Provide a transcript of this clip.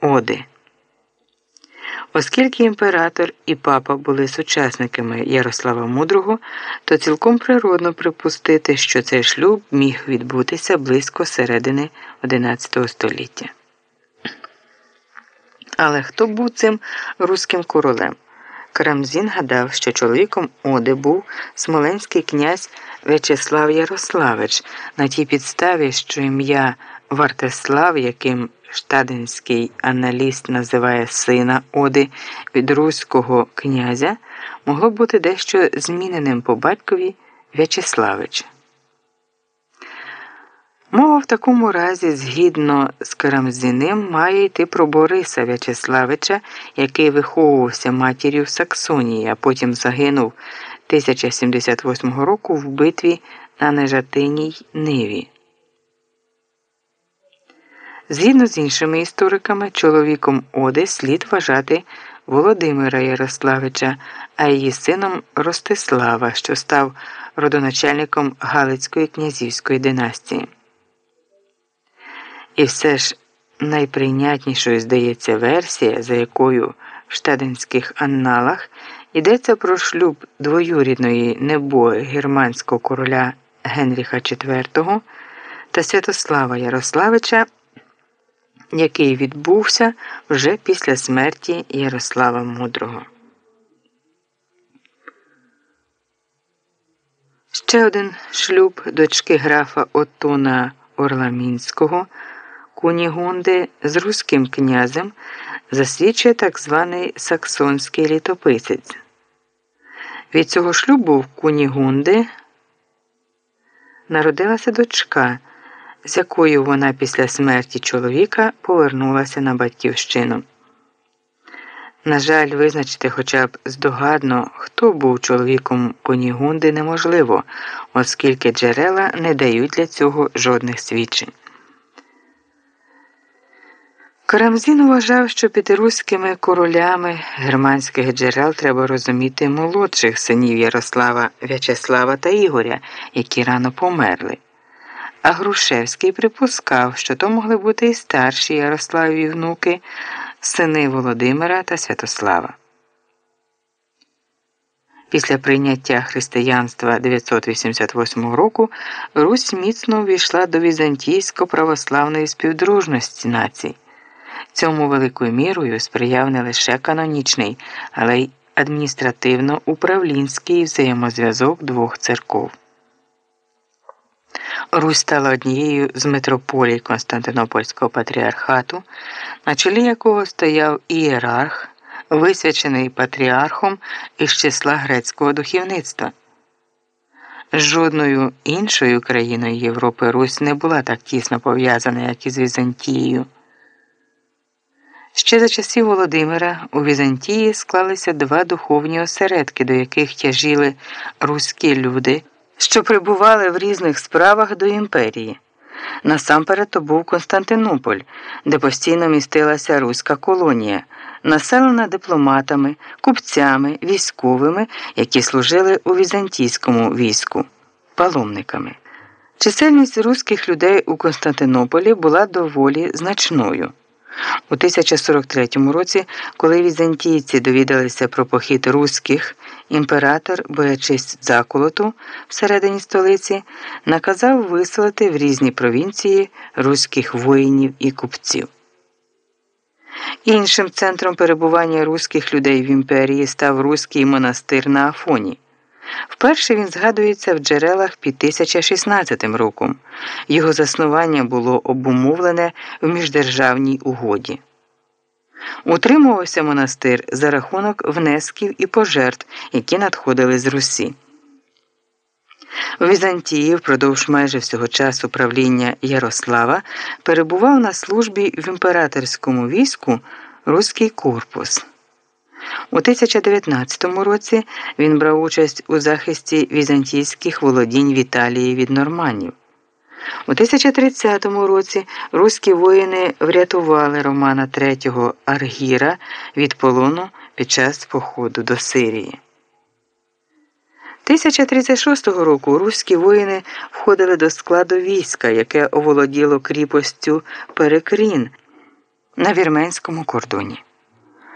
Оди. Оскільки імператор і папа були сучасниками Ярослава Мудрого, то цілком природно припустити, що цей шлюб міг відбутися близько середини XI століття. Але хто був цим руським королем? Карамзін гадав, що чоловіком Оди був смоленський князь В'ячеслав Ярославич на тій підставі, що ім'я Вартеслав, яким штадинський аналіст називає сина Оди від руського князя, могло бути дещо зміненим по батькові В'ячеславич. Мова в такому разі, згідно з Карамзіним, має йти про Бориса В'ячеславича, який виховувався матір'ю в Саксонії, а потім загинув 1078 року в битві на Нежатиній Ниві. Згідно з іншими істориками, чоловіком Оди слід вважати Володимира Ярославича, а її сином Ростислава, що став родоначальником Галицької князівської династії. І все ж найприйнятнішою здається версія, за якою в штадинських анналах йдеться про шлюб двоюрідної небої германського короля Генріха IV та Святослава Ярославича, який відбувся вже після смерті Ярослава Мудрого. Ще один шлюб дочки графа Отона Орламінського. Кунігунди з руським князем засвідчує так званий саксонський літописець. Від цього шлюбу в Кунігунди народилася дочка, з якою вона після смерті чоловіка повернулася на батьківщину. На жаль, визначити хоча б здогадно, хто був чоловіком Кунігунди, неможливо, оскільки джерела не дають для цього жодних свідчень. Карамзін вважав, що під руськими королями германських джерел треба розуміти молодших синів Ярослава В'ячеслава та Ігоря, які рано померли. А Грушевський припускав, що то могли бути і старші Ярославові внуки, сини Володимира та Святослава. Після прийняття християнства 988 року Русь міцно увійшла до візантійсько-православної співдружності націй. Цьому великою мірою сприяв не лише канонічний, але й адміністративно-управлінський взаємозв'язок двох церков. Русь стала однією з митрополій Константинопольського патріархату, на чолі якого стояв ієрарх, висвячений патріархом із числа грецького духовництва. Жодною іншою країною Європи Русь не була так тісно пов'язана, як із Візантією. Ще за часів Володимира у Візантії склалися два духовні осередки, до яких тяжіли руські люди, що прибували в різних справах до імперії. Насамперед то був Константинополь, де постійно містилася руська колонія, населена дипломатами, купцями, військовими, які служили у візантійському війську, паломниками. Чисельність руських людей у Константинополі була доволі значною. У 1043 році, коли візантійці довідалися про похід руських, імператор, боячись заколоту всередині столиці, наказав виселити в різні провінції руських воїнів і купців. Іншим центром перебування руських людей в імперії став руський монастир на Афоні. Вперше він згадується в джерелах під 1016 роком. Його заснування було обумовлене в міждержавній угоді. Утримувався монастир за рахунок внесків і пожертв, які надходили з Русі. У Візантії впродовж майже всього часу правління Ярослава перебував на службі в імператорському війську Руський корпус. У 1019 році він брав участь у захисті візантійських володінь в Італії від норманів. У 1030 році руські воїни врятували Романа III Аргіра від полону під час походу до Сирії. 1036 року руські воїни входили до складу війська, яке оволоділо кріпостю Перекрін на вірменському кордоні.